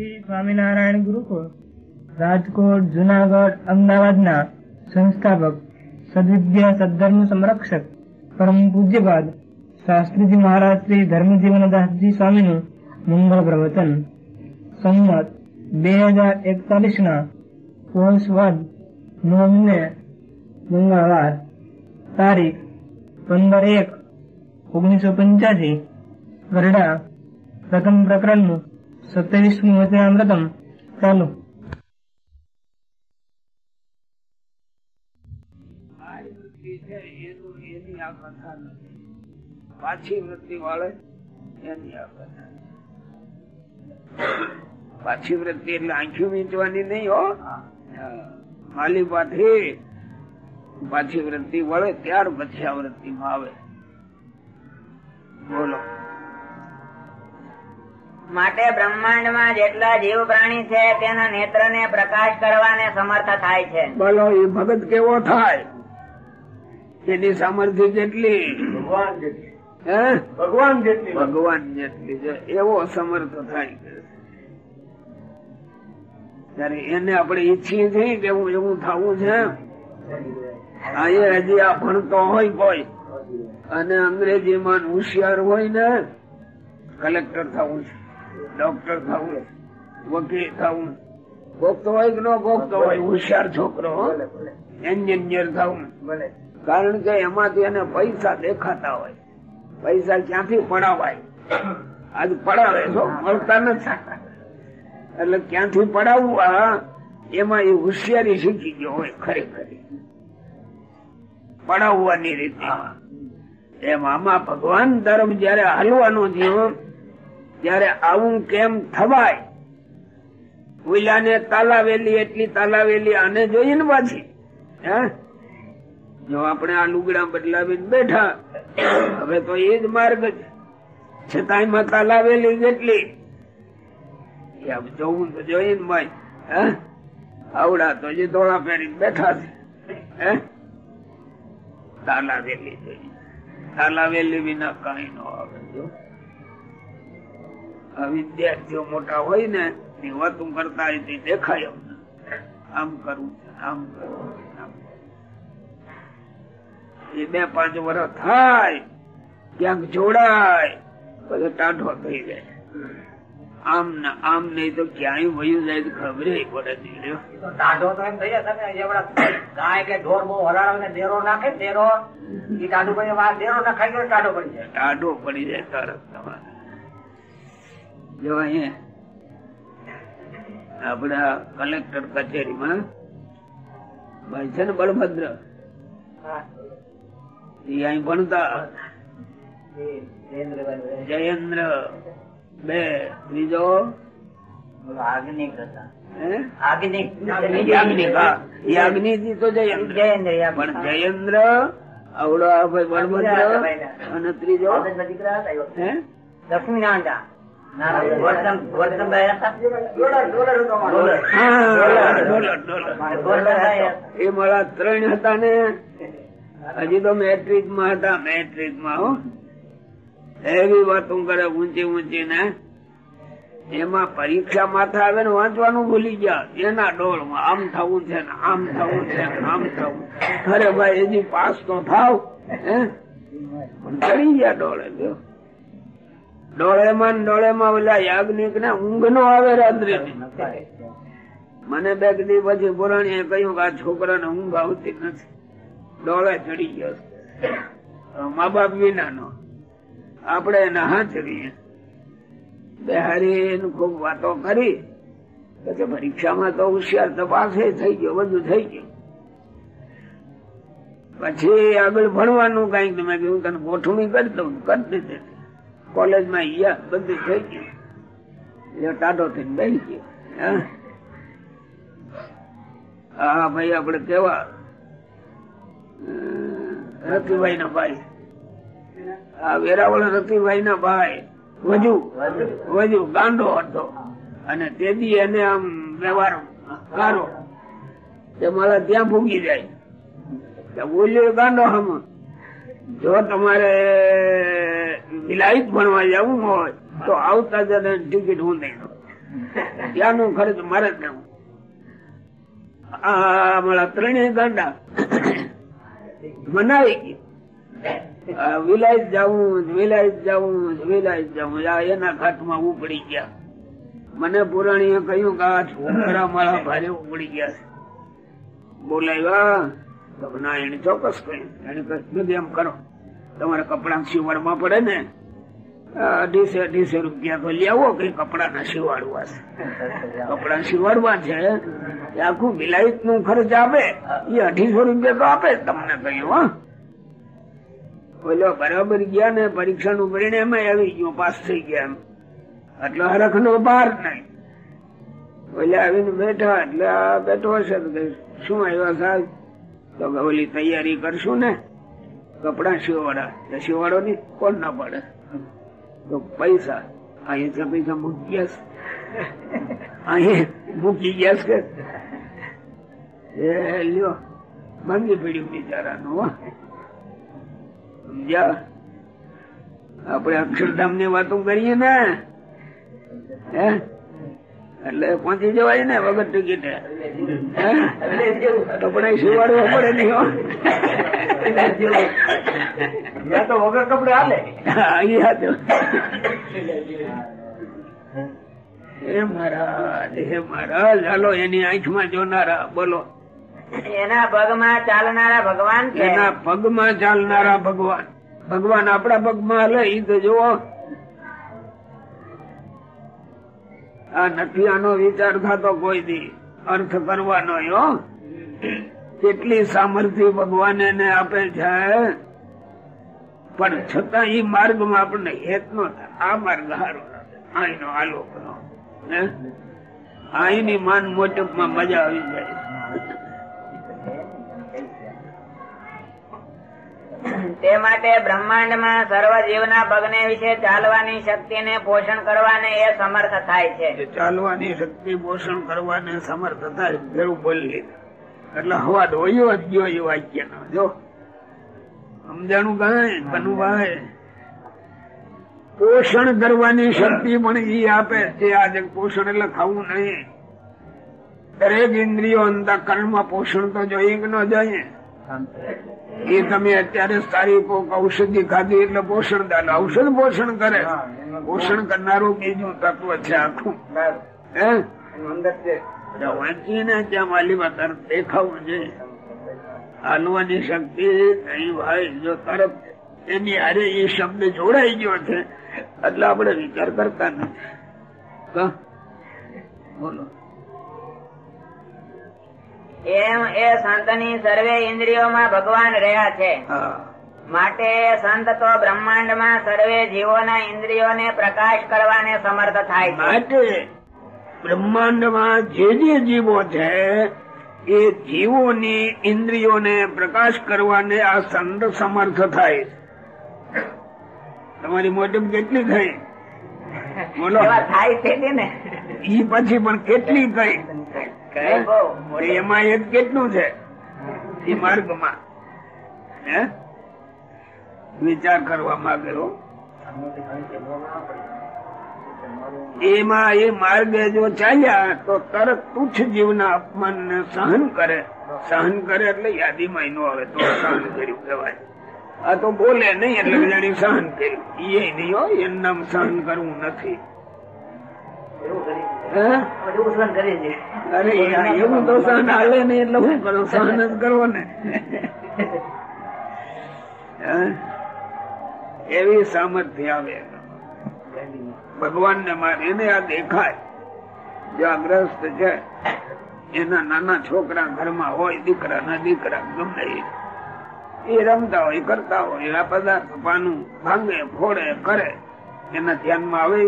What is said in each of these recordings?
શ્રી સ્વામિનારાયણ ગુરુકુળ, રાજકોટ, જુનાગઢ, અમદાવાદના સંસ્થાપક, સદવિદ્યા સદધર્મ સંરક્ષક, પરમ પૂજ્યપાદ શાસ્ત્રીજી મહારાજ શ્રી ધર્મજીવનદાસજી સ્વામીનું મંગળ પ્રવચન. સંમત બે હજાર એકતાલીસ ના પોષ વદ નોમને મંગળવાર તારીખ પંદર એક ઓગણીસો પંચ્યાસી, ગરડા પ્રથમ પ્રકરણનું સત્યાવીસમું વચનામૃતમ ચાલુ પાછી વૃત્તિ વાળે એની આ પાછી વૃત્તિ એટલે આંખ્યું વીંચવાની નહીં હો. હા. માલી પાછી પાછી વૃત્તિ વળે ત્યાર પછી આ વૃત્તિ માં આવે. બોલો. માટે બ્રહ્માંડમાં જેટલા જીવ પ્રાણી છે તેના નેત્રને પ્રકાશ કરવાને સમર્થ થાય છે. બોલો એ ભગત કેવો થાય? તેની સામર્થ્ય જેટલી. ભગવાન જેટલી. ભગવાન જેટલી. ભગવાન જેટલી છે. એવો સમર્થ થાય. ત્યારે એને આપણે ઈચ્છીએ છીએ કે હું એવું થવું છે. આ એ હજી આ ભણતો હોય કોઈ. અને અંગ્રેજીમાં હોશિયાર હોય ને કલેક્ટર થવું છે. ડોક્ટર થવું વકીલ થવું ગોખતો હોય કે ન ગોખતો હોય હોશિયાર છોકરો એન્જિનિયર થવું. કારણ કે એમાંથી એને પૈસા દેખાતા હોય. પૈસા ક્યાંથી પડાવાય? આજ પડાવે છો મળતા નથી. એટલે ક્યાંથી પડાવવા? એમાં એ હોશિયારી શીખી ગયો હોય ખરેખર. પડાવવાની રીતે. એમ આમાં ભગવાન ધર્મ જયારે હાલવાનું થયું ત્યારે આવું કેમ થવાય? ઓલાને તાલાવેલી, એટલી તાલાવેલી, આને જોઈએ પાછી જો આપણે આ લુગડા બદલાવી બેઠા, હવે તો એ જ માર્ગ છે. છતાં એમાં તાલાવેલી જેટલી જોવું તો જોઈએ ને ભાઈ, હે? આવડા તો જે ધોળા પહેરી બેઠા છે, હે? તાલાવેલી જોઈએ તાલાવેલી વિના કઈ ન આવે, જો. વિદ્યાર્થીઓ મોટા હોય ને એ વાતું કરતા દેખાય આમ કરવું આમ કરવું. એ બે પાંચ વર્ષ થાય ક્યાંક જોડાય પછી ટાઢો થઈ જાય. આમ ને આમ નહીં તો ક્યાંય વયું જાય તો ખબર પડે ટાઢો તો એમ થઈ જાય ગાય કે ઢોર બહુ હરાવે ને દેરો નાખે ને દેરો ઈ ટાઢું પડી વાર દેરો નખાઈ ગયો ટાઢો પડી જાય. ટાઢો પડી જાય તરત તમારે. જો આપડા કલેક્ટર કચેરીમાં ભાઈ છે ને બળભદ્ર? અહીં ભણતા. જયેન્દ્ર બે. ત્રીજો આગનિક હતા. જયેન્દ્ર. આવડો બળભદ્ર અને ત્રીજો? હે? એ મારા ત્રણ હતા ને. હજી તો મેટ્રિકમાં હતા મેટ્રિકમાં એવી વાતો કરે ઊંચી ઊંચી ને. એમાં પરીક્ષા માથા આવે ને વાંચવાનું ભૂલી ગયા. એના ડોળમાં આમ થવું છે ને આમ થવું છે આમ થવું અરે ભાઈ હજી પાસ તો થાવ હે. પણ ચડી ગયા ડોળે લ્યો ડોળેમાં ને ડોળેમાં ઓલા યાજ્ઞિક ને ઊંઘ નો આવે રાત્રે મને બે દી પછી પુરાણીએ કહ્યું કે આ છોકરાને ઊંઘ આવતી નથી. ડોળે ચડી ગયો મા બાપ વિના નો. આપણે એને હાથરીએ બેહારી ખૂબ વાતો કરી. પછી પરીક્ષામાં તો હોશિયાર તપાસે થઈ ગયો, બધું થઈ ગયું. પછી આગળ ભણવાનું કંઈક તમે કહ્યું તને ગોઠવણી કરી દઉં, કરી દીધી કોલેજમાં ગયા બધું થઈ ગયું. એટલે થઈને બેસી ગયો. હા? ભાઈ આપડે કેવા? રતિભાઈ ના ભાઈ. આ વેરાવળ રતિભાઈ ના ભાઈ. વજુ વજુ, ગાંડો હતો. અને તેથી એને આમ વ્યવહાર કારો તે મારા ત્યાં ભૂગી જાય. બોલ્યો ગાંડો હમ જો તમારે વિલાયત ભણવા જવું હોય, તો આવતા જતા ટિકિટ હું દઈ દઉં ખર્ચ મારે જ દેવું અમારા મારા ત્રણેય ગાંડા મનાવી ગયા. વિલાયત જવું વિલાયત જવું વિલાયત જવું એના ઘાટમાં ઉપડી ગયા. મને પુરાણીએ કહ્યું કે આ છોકરા મારા ભારે ઉપડી ગયા છે. બોલાવ્યા, તો ના એને ચોક્કસ કહ્યું એને કહ્યું એમ કરો. તમારે કપડા સીવડવા પડે ને અઢીસો, અઢીસે રૂપિયા તો લેવો કઈ કપડા ના સીવાડવા છે. કપડા સીવાડવા છે આખું વિલાયતનું ખર્ચ આપે, એ અઢીસો રૂપિયા તો આપે તમને કહ્યું, હા. બોલો, બરાબર ગયા ને પરીક્ષા નું પરિણામ આવી ગયું, પાસ થઈ ગયા એટલે હરખ નો બાર નહીં. બોલે, આવીને બેઠા, એટલે બેઠો હશે શું આવ્યા સાહેબ? તો કે, ઓલી તૈયારી કરશું ને. કપડા સીવાડા શિવવાડો નહીં કોણ ના પડે? તો પૈસા. અહીંયા પૈસા મૂકી ગયા અહીં મૂકી ગયા છે. એ લ્યો, ભાંગી પડ્યું બિચારાનું સમજ્યા? આપણે અક્ષરધામની વાતો કરીએ ને? હે? એટલે પહોંચી જવાય ને વગર ટિકિટે કપડા સીવાડવા પડે નહીં તો વગર કપડે હાલે. અહીંયા તો હે મહારાજ હે મહારાજ હાલો એની આંખમાં જોનારા બોલો. એના પગમાં ચાલનારા ભગવાન છે. એના પગમાં ચાલનારા ભગવાન. ભગવાન આપણા પગમાં હાલે ઈ તો જુઓ. આ નથી આનો વિચાર થતો કોઈ દી. અર્થ કરવાનો કેટલી સામર્થ્ય ભગવાન એને આપે છે. પણ છતાં ઈ માર્ગમાં આપણને હેત નો થાય. આ માર્ગ હારો અહીંનો આલોક નો અહીંની માન મોટપમાં મજા આવી જાય. તે માટે બ્રહ્માંડમાં સર્વ જીવના પગને વિશે ચાલવાની શક્તિને પોષણ કરવાને એ સમર્થ થાય છે. ચાલવાની શક્તિ પોષણ કરવાને સમર્થ થાય ભેળું બોલી એટલે હવા ધોયો જ ગયો એ વાક્ય નો જો, સમજાણું બનવાય પોષણ કરવાની શક્તિ પણ ઈ આપે છે આજે પોષણ એટલે ખાવું નહીં. દરેક ઇન્દ્રિયો અંતઃકરણમાં પોષણ તો જોઈએ કે ન જોઈએ એ તમે અત્યારે સારી કોક ઔષધિ ખાધી એટલે પોષણ દે એટલે ઔષધ પોષણ કરે. પોષણ કરનારું બીજું તત્વ છે આખું. હે? વાંચીને ત્યાં માલીમાં તરફ દેખાવું છે. હાલવાની શક્તિ નહીં ભાઈ જો તરફ એની હારે એ શબ્દ જોડાઈ ગયો છે એટલે આપણે વિચાર કરતા નથી? બોલો. એમ એ સંતની સર્વે ઇન્દ્રિયોમાં ભગવાન રહ્યા છે. માટે સંત તો બ્રહ્માંડમાં સર્વે જીવોના ઇન્દ્રિયોને પ્રકાશ કરવાને સમર્થ થાય છે. માટે બ્રહ્માંડમાં જે જે જીવો છે એ જીવોની ઇન્દ્રિયોને પ્રકાશ કરવાને આ સંત સમર્થ થાય તમારી મોટી કેટલી થઈ? બોલો. થાય છે ને? ઈ પછી પણ કેટલી થઈ? કઈ એમાં એક કેટલું છે? એ માર્ગમાં. હે? વિચાર કરવા માંગેલો એમાં એ માર્ગે જો ચાલ્યા તો તરત તુચ્છ જીવના અપમાન ને સહન કરે. સહન કરે એટલે યાદીમાં નો આવે તો સહન કર્યું કહેવાય. આ તો બોલે નહીં એટલે જાણી સહન કર્યું. એ નહીં હોય એનું નામ સહન કરવું નથી. હે અરે એવું તો સહન હાલે નહીં એટલે શું કરો સહન જ કરવો ને. એવી સામર્થ્ય આવે. ભગવાન ને મારે એને આ દેખાય. જે આ ગ્રસ્ત છે એના નાના છોકરા ઘરમાં હોય દીકરા ના દીકરા ગમે એ. એ રમતા હોય કરતા હોય આ પદાર્થ પાનું ભાંગે ફોડે કરે એના ધ્યાનમાં આવે.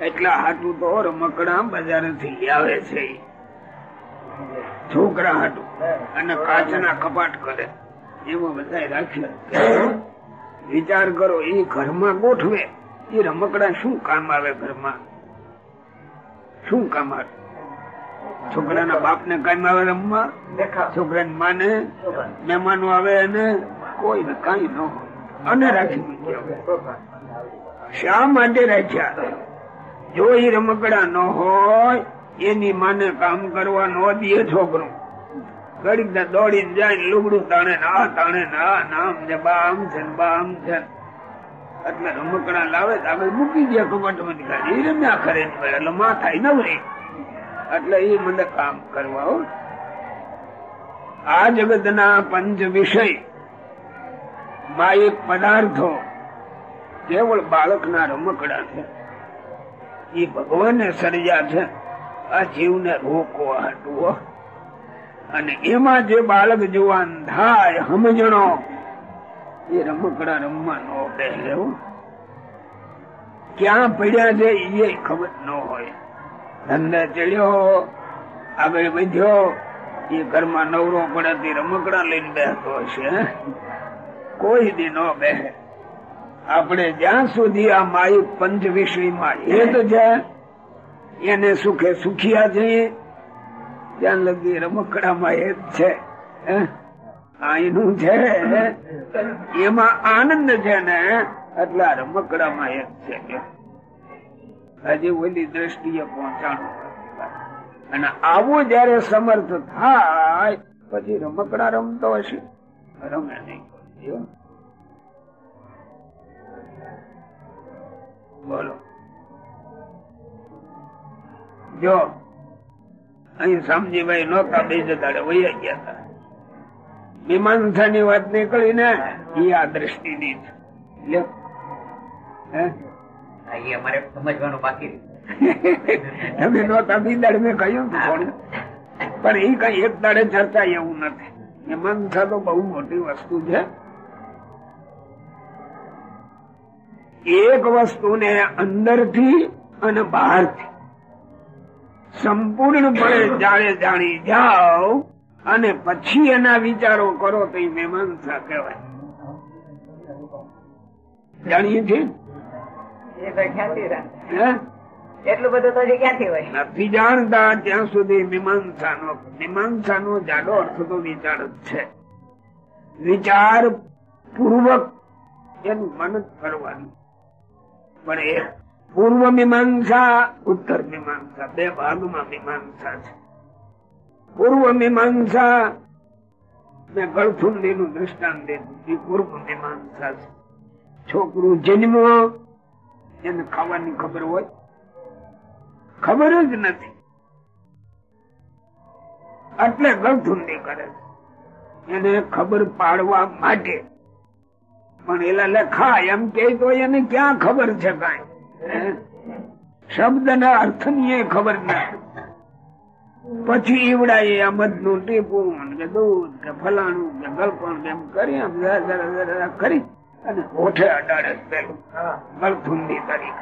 એટલા હાટું તો રમકડા બજારથી આવે છે. છોકરા હાટું અને કાચના કપાટ કરે. એમાં બધા રાખ્યા વિચાર કરો, એ ઘરમાં ગોઠવે. એ રમકડા શું કામ આવે ઘરમાં? શું કામ આવે? છોકરાના બાપ ને કામ આવે રમવા? છોકરા ની માને મહેમાનો આવે અને કોઈ કઈ ન હોય. અને રાખી શા માટે રાખ્યા? જો એ રમકડા ન હોય, એની માને કામ કરવા ન દે છોકરો. ઘડીક દોડી જાય લુગડું તાણે ના તાણે ના નામ છે બા આમ છે બા આમ છે. એટલે રમકડા લાવે આગળ મૂકી દે કબાટમાં કાઢી એ રમ્યા ખરે. એટલે માં થાય નવરી. એટલે એ મને કામ કરવા હો. આ જગત ના પંચ વિષય. માયિક પદાર્થો. કેવળ બાળકના રમકડા છે. એ ભગવાને સર્જા છે આ જીવને રોકો હટવો અને એમાં જે બાળક જુવાન થાય સમજણો એ રમકડા રમવા નો બેસે હો. ક્યાં પડ્યા છે એ ખબર ન હોય ધંધે ચડ્યો, આગળ વધ્યો, એ ઘરમાં નવરો પડે રમકડા લઈને બેસતો હશે? કોઈ દી ન બેસે આપણે જ્યાં સુધી આ માયુ પંચ વિષયમાં હેત છે, એને સુખે સુખિયા જઈએ ત્યાં લગી રમકડામાં હેત છે, હે? આયનું છે એમાં આનંદ છે ને, એટલે આ રમકડામાં હેત છે. હજી ઓલી દ્રષ્ટિએ પહોંચાડવું અને આવું જયારે સમર્થ થાય, પછી રમકડા રમતો હશે. રમે નહીં. બોલો. જો અહીં સમજીભાઈ નહોતા બે જતા વૈયા ગયા હતા. મીમાંસા ની વાત નીકળી ને એ આ દ્રષ્ટિ ની છે અમારે સમજવાનું બાકી. તમે નહોતા બી દાડે મેં કહ્યું ને પણ એ કઈ એક દાડે ચર્ચા એવું નથી. મીમાંસા તો બહુ મોટી વસ્તુ છે. એક વસ્તુને અંદરથી અને બહારથી સંપૂર્ણપણે જાણે જાણી જાઓ અને પછી એના વિચારો કરો તો એ કહેવાય. જાણીએ છીએ? એ તો ક્યાંથી રહે? હે? એટલું બધું તો ક્યાંથી હોય? નથી જાણતા ત્યાં સુધી મીમાંસા નો મીમાંસા નો જાડો અર્થ તો વિચાર જ છે. વિચાર પૂર્વક એનું મન કરવાનું પણ એ પૂર્વ મીમાંસા ઉત્તર મીમાંસા બે ભાગમાં મીમાંસા છે. પૂર્વ મીમાંસા મેં ગળથુંડી નું દ્રષ્ટાંત દીધું એ પૂર્વ મીમાંસા છે. છોકરું જન્મ, એને ખાવાની ખબર હોય? ખબર જ નથી. એટલે ગળથુંડી કરે એને ખબર પાડવા માટે પણ એલા લખા એમ કે તો એને ક્યાં ખબર છે કઈ? શબ્દ ના અર્થની ખબર ના. પછી ઈવડા એ મધનું ટીપું કે દૂધ કે ફલાણું કે ગળપણ એમ કરી, આમ જરા જરા કરી અને ઓઠે અડાડે પેલું ગળથુંડી કરી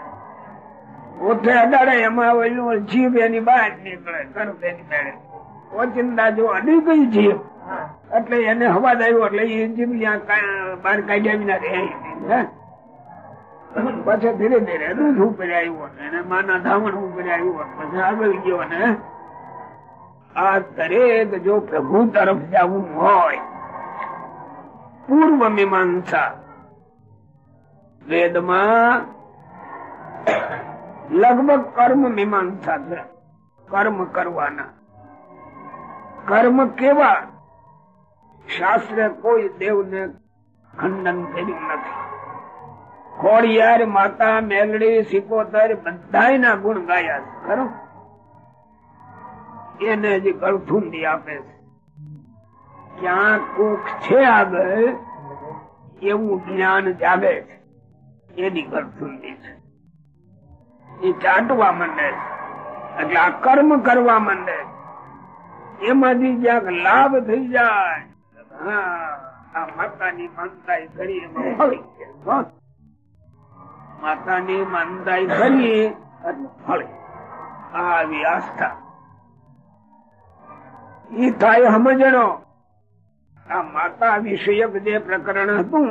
ઓઠે અડાડે, એમાં જીભ એની બહાર નીકળે તરત એની મેળે. ઓચિંતા જો અડી ગઈ જીભ એટલે એને હવાદ આવ્યો એટલે એ જીભ બહાર કાઢ્યા વિના રહે નહીં, પછી ધીરે ધીરે દૂધ ઉપર આવ્યું એને માના ધામણ ઉપર આવ્યું પછી આગળ ગયો ને આ દરેક જો પ્રભુ તરફ જવું હોય પૂર્વ મીમાંસા વેદમાં લગભગ કર્મ મીમાંસા છે. કર્મ કરવાના. કર્મ કેવા? શાસ્ત્રે કોઈ દેવને ખંડન કર્યું નથી. ખોડિયાર, માતા, મેલડી, સિકોતર બધાયના ગુણ ગાયા છે, ખરો? એને જ ગળથુંડી આપે છે. ક્યાં કોક છે આગળ, એવું જ્ઞાન જાગે છે. એની ગળથુંડી છે. એ ચાટવા માંડે છે. એટલે આ કર્મ કરવા માંડે એમાંથી ક્યાંક લાભ થઈ જાય માતાની માનતાઈ કરી એમાં ફળી માતાની માનતાઈ કરી એટલે ફળી આવી આસ્થા. ઈ થાય સમજણો આ માતા વિષયક જે પ્રકરણ હતું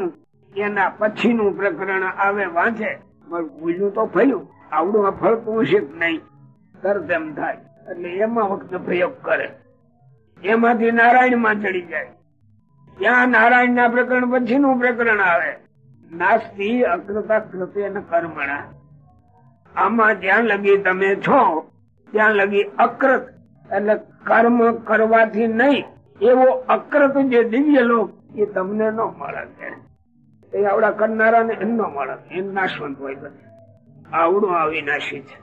એના પછીનું પ્રકરણ આવે વાંચે. ભૂલ્યું તો ફર્યું. આવડું હશે કે નહીં? તરત એમ થાય. એટલે એમાં વખત પ્રયોગ કરે. એમાંથી નારાયણમાં ચડી જાય. ત્યાં નારાયણ ના પ્રકરણ પછીનું પ્રકરણ આવે. નાસ્તી અક્રતા કૃત્ય કર્મણા. આમાં જ્યાં લગી તમે છો. ત્યાં લગી અક્રત એટલે કર્મ કરવાથી નહીં, એવો અક્રત જે દિવ્ય લોક એ તમને ન મળે એ આવડા કરનારા ને એમ ન મળે, એમ નાશવંત હોય બધે. આવડું અવિનાશી છે.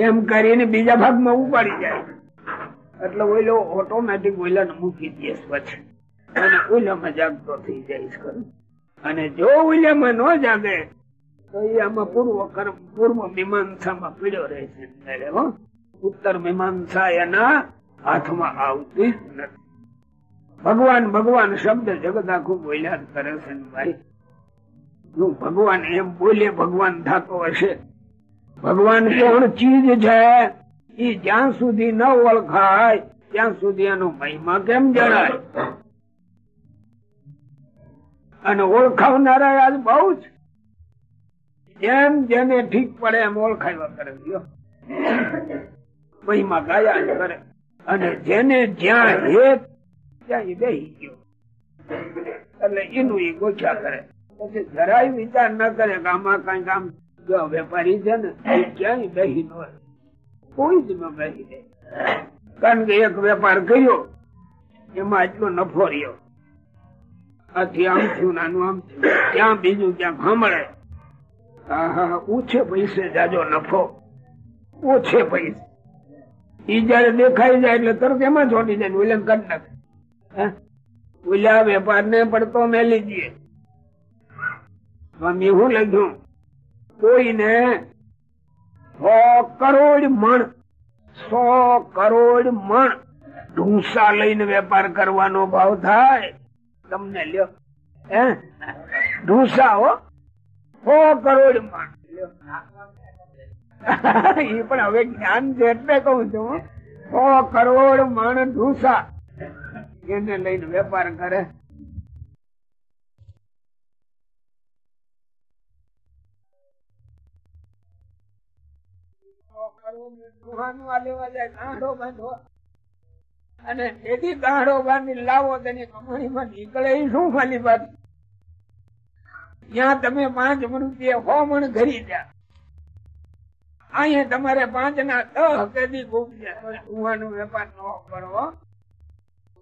એમ કરીને બીજા ભાગમાં ઉપાડી જાય. એટલે ઓઈલો ઓટોમેટિક ઓઈલાને મૂકી દે પછી અને ઓઈલામાં જાગતો થઈ જાય છે. અને જો ઓઈલામાં ન જાગે, તો એ આમાં પૂર્વ કર્મ, પૂર્વ મીમાંસામાં પીડ્યો રહે છે. ઉત્તર મીમાંસા એના હાથમાં આવતી નથી. ભગવાન ભગવાન શબ્દ જગત આખું બોલ્યા જ કરે છે ભાઈ. હું ભગવાન એમ બોલે, ભગવાન થતો હશે. ભગવાન કોણ ચીજ છે? એ જ્યાં સુધી ન ઓળખાય, ત્યાં સુધી એનો મહિમા કેમ જણાય? અને ઓળખાવનારા આજ બહુ જ જેમ જેને ઠીક પડે એમ ઓળખાવ્યા કરે. મહિમા ગાયા કરે. અને જેને જ્યાં હેત, ત્યાં એ બેહી ગયો. એટલે એનું એ ગોખ્યા કરે. પછી જરાય વિચાર ન કરે કે આમાં કંઈક આમ જો વેપારી છે ને, એ ક્યાંય બેહી ન કોઈ જ ન બેહી દે કારણ કે એક વેપાર કર્યો, એમાં એટલો નફો રહ્યો. આથી આમ થયું નાનું આમ ત્યાં બીજું ક્યાંક સાંભળે? ઓછે પૈસે જાજો નફો. ઓછે પૈસે. ઈ જયારે દેખાઈ જાય એટલે તરત એમાં છોડી જાય ઓલે કાઢી નાખે? ઓલા વેપાર ને પડતો મેલી દઈએ સ્વામી, હું લખ્યું? કોઈને સો કરોડ મણ, સો કરોડ મણ ઢૂંસા લઈને વેપાર કરવાનો ભાવ થાય. તમને લ્યો. હે? ઢૂંસા સો કરોડ મણ એ પણ હવે જ્ઞાન છે એટલે કઉ છું સો કરોડ મણ ઢૂસા એને લઈને વેપાર કરે. લેવા જાય કાંઠો બાંધો અને તેથી ગાંઠો બાંધી લાવો તેની કમણીમાં નીકળે શું ખાલી વાત? ત્યાં તમે પાંચ રૂપિયા હોમણ ઘરી જા. અહીંયા તમારે પાંચ ના દહ કેદી ગુમ જાય ઢૂંહાનો વેપાર ન કરવો.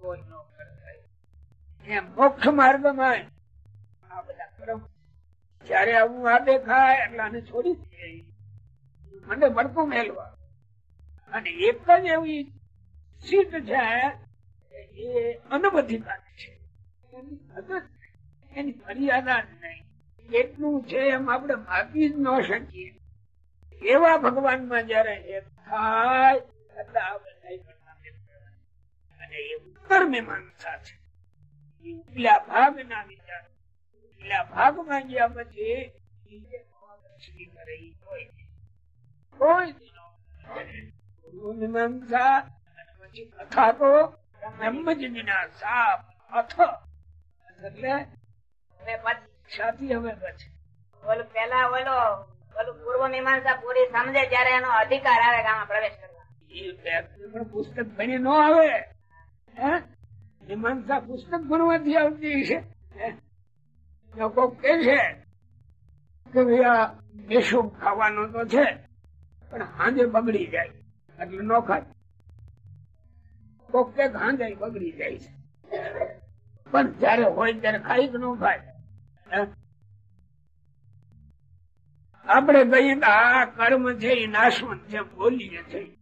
કોઈ ન એમ મોક્ષ માર્ગમાં આ બધા કર્મ. જયારે આવું આ દેખાય એટલે આને છોડી દે. મને ભડકું મેલવા. અને એક જ એવી સીટ છે એ અનુબધિતા છે. એની મર્યાદા નહીં. એટલું છે એમ આપણે માપી જ ન શકીએ. એવા ભગવાનમાં જયારે એક થાય અને એ ઉત્તર મીમાંસા છે ઉપલા ભાગ ના વિચાર ઉપલા ભાગમાં ગયા પછી કોઈ. મીમાંસા અને કથા તો બ્રહ્મ જ સાપ અથ. એટલે પછી હવે ઓલું પેલા ઓલો ઓલું પૂર્વ મીમાંસા પૂરી સમજે ત્યારે એનો અધિકાર આવે પ્રવેશ કરવા પુસ્તક ભણી ન આવે. હે? મીમાંસા પુસ્તક ભણવાથી આવતી છે લોકો કે છે કે ભાઈ આ બેસું ખાવાનું તો છે પણ હાંજે બગડી જાય. એટલે ન ખાય. કોક કે બગડી જાય છે. પણ જયારે હોય ત્યારે જ ન થાય? આપણે કહીએ કે આ કર્મ છે, એ નાશવંત છે બોલીએ છે.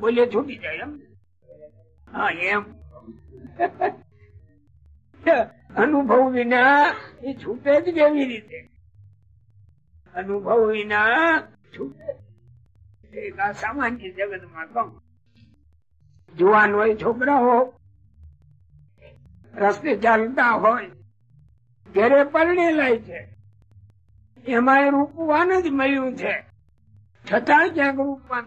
બોલીએ છૂટી જાય એમ. હા, એમ. અનુભવ વિના એ છૂટે જ કેવી રીતે? અનુભવ વિના છૂટે સામાન્ય જગતમાં કહું. જુવાન હોય છોકરાઓ રસ્તે ચાલતા હોય, ઘરે પરણેલાય છે. એમાં રૂપવાન જ મળ્યું છે. છતાં ક્યાંક રૂપવાન?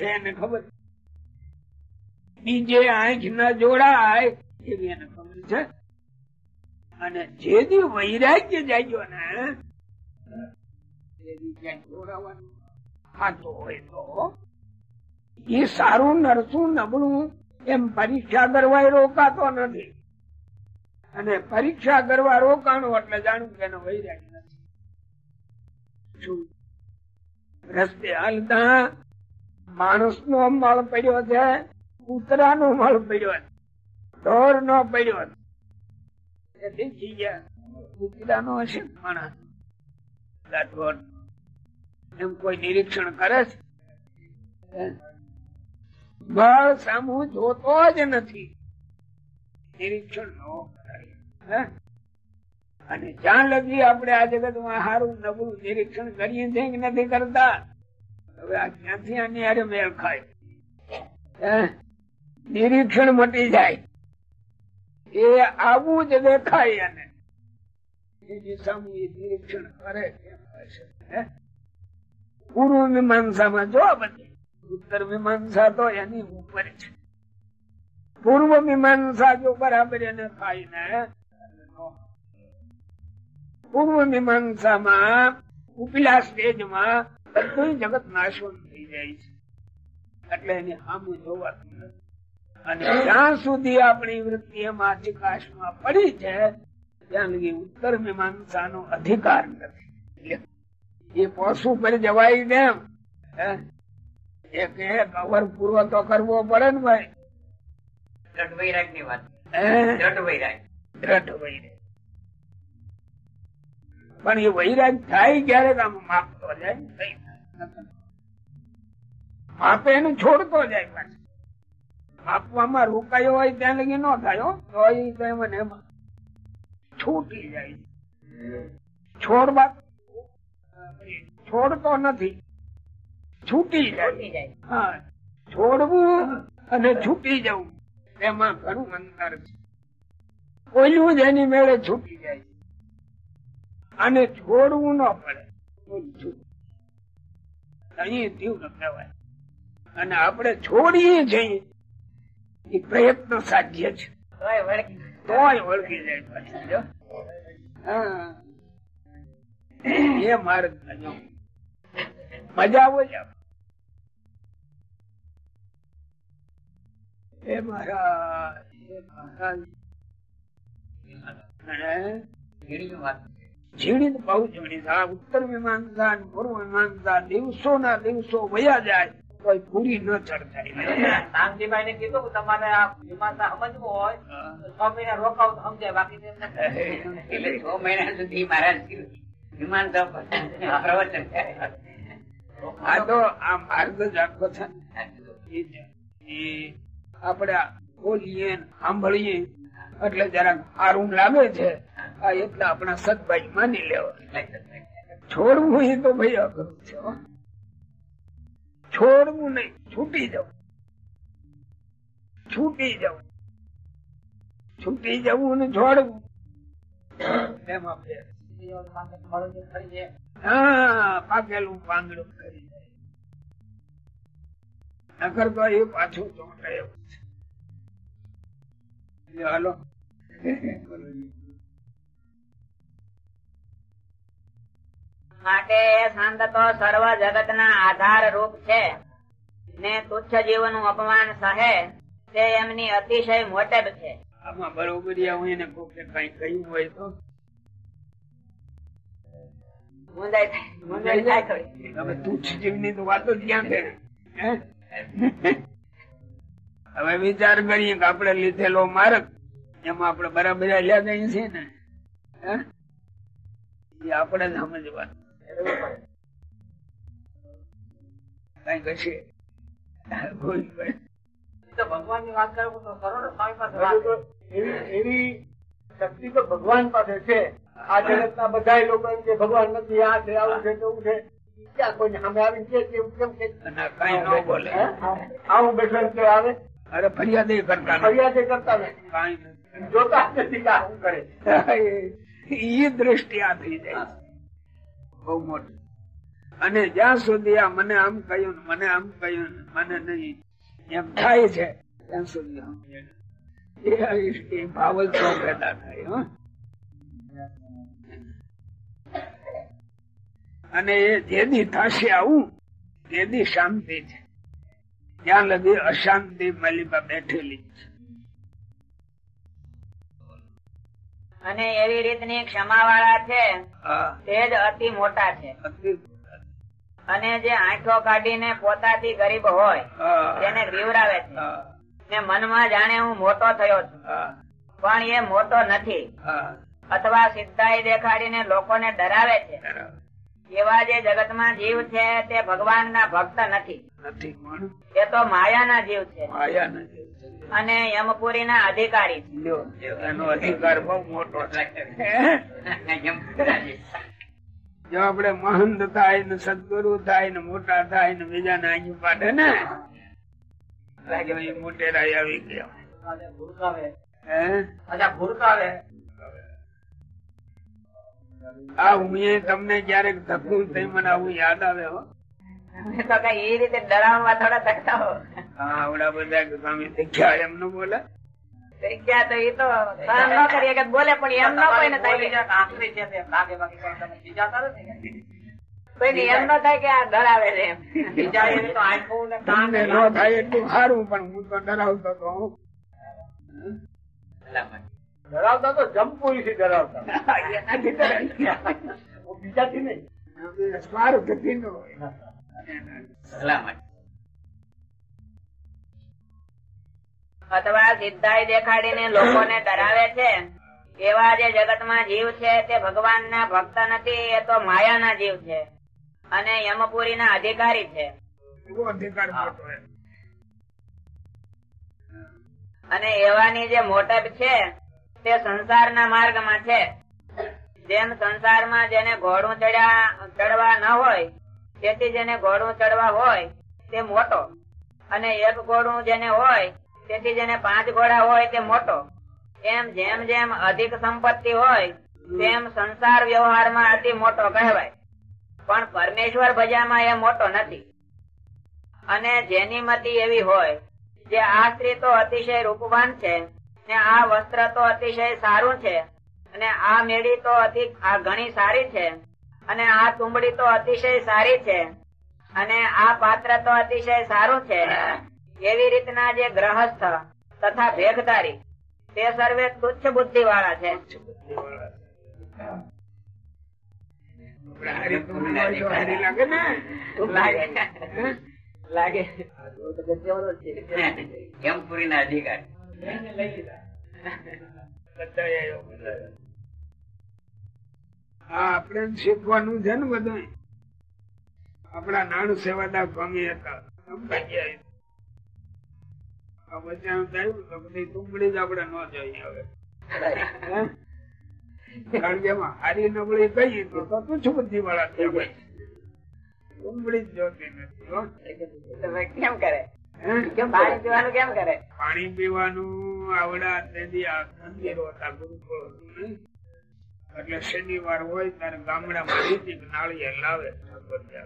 એને ખબર? બીજે આંખ ના જોડાય એવી એને ખબર છે. અને જે દી વૈરાગ્ય જાગ્યો ને એ સારું નરસું નબળું એમ પરીક્ષા કરવા રોકાતો નથી. અને પરીક્ષા કરવા રોકાણું એટલે જાણું કે એનો વૈરાગ નથી. રસ્તે હાલતા માણસ નો મળ પડ્યો છે કૂતરા નો મળ પડ્યો છે ઢોર નો પડ્યો છે. દેખી નો હશે માણસ? એમ કોઈ નિરીક્ષણ કરે છે? બળ સામુ જોતો જ નથી નિરીક્ષણ ન કરે? અને જ્યાં લગી આપણે આ જગતમાં સારું નબળું નિરીક્ષણ કરીએ છીએ કે નથી કરતા હવે આ ક્યાંથી આની હારે મેળ ખાય? નિરીક્ષણ મટી જાય એ આવું જ દેખાય અને નિરીક્ષણ કરે એમ હશે? પૂર્વ મીમાંસામાં જો બધી ઉત્તર મીમાંસા તો એની ઉપર છે પૂર્વ મીમાંસા જો બરાબર એને ખાય ને પૂર્વ મીમાંસામાં, ઉપલા સ્ટેજમાં બધું જગત નાશવંત થઈ જાય છે. એટલે એને સામે જોવાતું અને જ્યાં સુધી આપણી વૃત્તિ એમાં અધિકાશમાં પડી છે, ત્યાં લગી ઉત્તર મીમાંસાનો અધિકાર નથી. એ પશુ પર જવાય ને એ કે કવર પૂરો તો કરવો પડે ને ભાઈ. દ્રઢ વૈરાગની વાત દ્રઢ વૈરાગ. દ્રઢ વૈરાગ. પણ એ વૈરાગ થાય ક્યારે માપતો જાય. માપે એને છોડતો જાય પાછું. માપવામાં રોકાયો હોય ત્યાં લગી ન થાય તો એ તો એમાં ને એમાં છૂટી જાય. છોડવા છોડતો નથી. છૂટી જાય. હા છોડવું અને છૂટી જવું એમાં ઘણું અંતર છે. ઓલું જ એની મેળે છૂટી જાય. અને છોડવું ન પડે અહીં તીવ્ર કહેવાય અને આપણે છોડીએ છીએ એ પ્રયત્ન સાધ્ય છે. તોય વળગી ઓળખી જાય પછી. હા. એ માર્ગ. મજા આવે છે? એ બહુ આ ઉત્તર મીમાંસા પૂર્વ મીમાંસા દિવસો ના દિવસો વયા જાય. તો પૂરી ન ચડતાય શાંતિભાઈ ને કીધું કે તમારે આ મીમાંસા સમજવું હોય છ મહિના રોકાવ તો સમજાય. બાકી તો એટલે છ મહિના સુધી મહારાજ વિમાન પ્રવચન. આ બોલીએ સાંભળીએ, એટલે જરાક સારું લાગે છે. એટલે આપણા સદભાઈ માની લેવા. છોડવું એ તો ભાઈ છે છોડવું નહીં, છૂટી જવું. છૂટી જવું. છૂટી જવું ને છોડવું. એમાં પાકેલું પાંદડું કરી નકર તો એ પાછું ચોંટે એવું છે. હાલો. માટે સંત તો સર્વ જગત ના આધાર રૂપ છે. ને તુચ્છ જીવનું અપમાન સહે તે એમની અતિશય મોટેબ છે. આમાં બરોબર હું એને કઈ કહ્યું હોય તો થાય થાય થોડી. હવે તુચ્છ જીવની તો વાતો ક્યાં છે હવે વિચાર કરીએ કે આપણે લીધેલો માર્ગ એમાં આપણે બરાબર લ્યા ગઈ છે ને. હે? એ આપણે જ સમજવાનું. કઈ કશે. ભગવાનની તો ભગવાનની વાત કરું તો કરોડો સ્વામી પાસે એવી શક્તિ તો ભગવાન પાસે છે. આ જગત ના બધા લોકો એમ કે ભગવાન નથી આ છે આવું છે તેવું છે. ક્યાં કોઈ સામે આવી કે કેમ કે? કઈ ન બોલે. આવું બેઠો કે આવે. અરે ફરિયાદ કરતા ફરિયાદ કરતા નથી. જોતા નથી કે આ શું કરે એ દ્રષ્ટિ આ થઈ જાય છે. બહુ મોટી. અને જ્યાં સુધી આ મને આમ કહ્યું ને મને આમ કહ્યું મને નહીં એમ થાય છે ત્યાં સુધી ભાવ જ પેદા થાય હો. અને એ જેદી થશે આવું તેદી શાંતિ છે. ત્યાં લગી અશાંતિ મલીબા બેઠેલી છે. અને એવી રીતની ક્ષમા વાળા છે તે જ અતિ મોટા છે. અને જે આંખો કાઢીને પોતાથી ગરીબ હોય તેને બીવરાવે છે. ને મનમાં જાણે હું મોટો થયો છું. પણ એ મોટો નથી. અથવા સિદ્ધાઈ દેખાડીને લોકોને ડરાવે છે. એવા જે જગતમાં જીવ છે તે ભગવાનના ભક્ત નથી. નથી એ તો માયાના જીવ છે. માયા અને યમપુરીના અધિકારી એનો અધિકાર બહુ મોટો જો આપડે મહંત થાય ને સદગુરુ થાય ને મોટા થાય ને બીજા ને આગી પાડે ને મોટેરા આવી ગયા. ભૂરકાવે હે? આ હું તમને ક્યારેક ધક્કું થઈ મને આવું યાદ આવે હો. તો કઈ એ રીતે ડરાવવા થોડા હો. આવડા બધા કે તમે એમ ન બોલે. ગયા તો એ તો સહન ન કરીએ કે બોલે પણ એમ ન કોઈ ને થાય આખરી છે લાગે બાકી કઈ તમે? ખીજાતા નથી ને. એમ ન થાય કે આ ડરાવે છે એમ. ખીજાય એવી તો આંખો ને કાન ન થાય એટલું સારું પણ હું તો ડરાવતો તો હું. ડરાવતા તો જમપુરી થી ડરાવતા. બીજાથી નહીં. આપણે સ્વાર્થથી ન અથવા સિદ્ધાઈ દેખાડીને લોકોને ડરાવે છે. એવા જે જગતમાં જીવ છે તે ભગવાનના ભક્ત નથી એ તો માયાના જીવ છે. અને યમપુરીના અધિકારી છે. એવો અધિકાર મોટો એમ. અને એવાની જે મોટપ છે તે સંસારના માર્ગમાં છે. જેમ સંસારમાં જેને ઘોડું ચડ્યા, ચડવા ન હોય, તેથી જેને ઘોડું ચડવા હોય, તે મોટો. અને એક ઘોડું જેને હોય, તેથી જેને પાંચ ઘોડા હોય, તે મોટો. એમ જેમ જેમ અધિક સંપત્તિ હોય, તેમ સંસાર વ્યવહારમાં અતિ મોટો કહેવાય. પણ પરમેશ્વર ભજામાં એ મોટો નથી. અને જેની મતિ એવી હોય, જે આ સ્ત્રી તો અતિશય રૂપવાન છે ને આ વસ્ત્ર તો અતિશય સારું છે. અને આ મેળી તો અતિ ઘણી સારી છે. અને આ તુંબડી તો અતિશય સારી છે. અને આ પાત્ર તો અતિશય સારું છે. એવી રીતના જે ગ્રહસ્થ તથા ભેગધારી તે સર્વે તુચ્છ બુદ્ધિ વાળા છે. ન લાગે. ને લાગે? લાગે યમપુરીના અધિકાર? બધાએ. આવ્યો, આપણે શીખવાનું છે ને બધું આપણા નાણ સેવાદા સ્વામી હતા. જ ન જોઈએ હવે? કારણ કે એમાં હારી નબળી કહીએ તો તું બુદ્ધિ વાળા થયા જ જોતી નથી કેમ કરે? પાણી પીવાનું આવડા? એટલે શનિવાર હોય ત્યારે ગામડામાં રીતિ નાળિયેર લાવે. પછી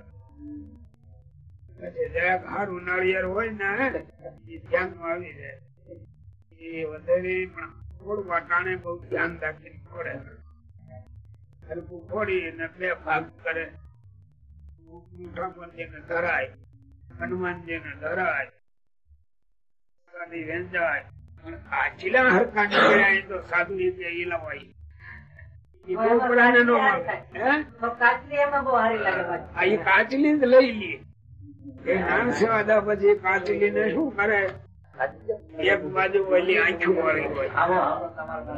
આવી જાય એ વધારે પણ બહુ ધ્યાન રાખીને હરખું ફોડી અને બે ભાગ કરે ઠાકોરજીને ધરાય ધરાય ટોપરાને નો મળે. હે? આ ઈ કાચલી લઈ લે. એ નાન સેવાદા પછી કાચલી ને શું કરે? એક બાજુ ઓલી આંખું વાળી હોય.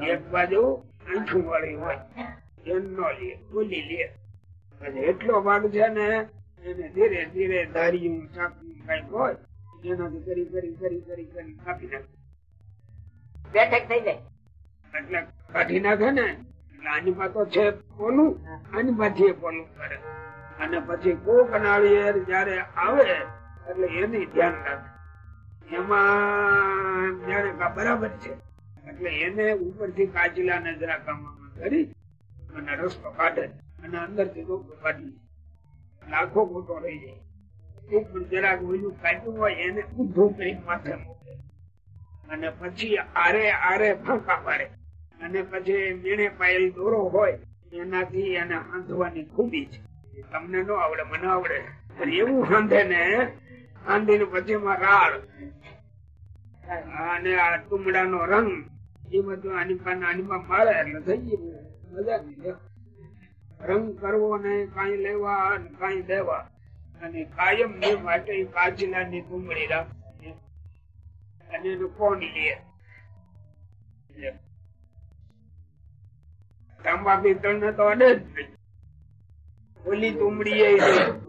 એક બાજુ આંખું વાળી હોય. એમ નો લે બોલી લે. એટલો ભાગ છે ને એને ધીરે ધીરે ધાર્યું ચાકું કંઈક હોય. એનાથી કરી કરી કરી કરી કરી કાપી નાખે. બેઠક થઈ જાય. એટલે કાઢી નાખે ને એટલે આની પાસે છે પોલું આની પાછી પોલું કરે. અને પછી કોક નાળિયેર જયારે આવે એટલે એની ધ્યાન રાખે. એમાં જયારે બરાબર છે એટલે એને ઉપરથી કાચલા ને જરા કામમાં કરી અને રસ્તો કાઢે અને અંદરથી ડોકું કાઢી લાખો ખોટો રહી જાય. ઉપર જરાક ઓલું કાઢ્યું હોય એને ઊંધું કરી માથે મૂકે. અને પછી આરે આરે ફાંકા પાડે અને પછી મીણે પાયેલ દોરો હોય, એનાથી એને હાંધવાની ખૂબી છે. તમને ન આવડે, મને આવડે. એવું હાંધે ને, હાંધીને પછી એમાં રાળ. અને આ ટુમડા નો રંગ, એ બધું આની પાસે આનીમાં મારે એટલે થઈ ગયું. મજા રંગ કરવો ને કઈ લેવા કઈ દેવા. અને કાયમ ને માટે કાજલા ની ડુંગળી રાખવી અને એનું કોણ લે તાંબા પિત્તળ ને તો અડે જ નહીં. ઓલી તુમડી એ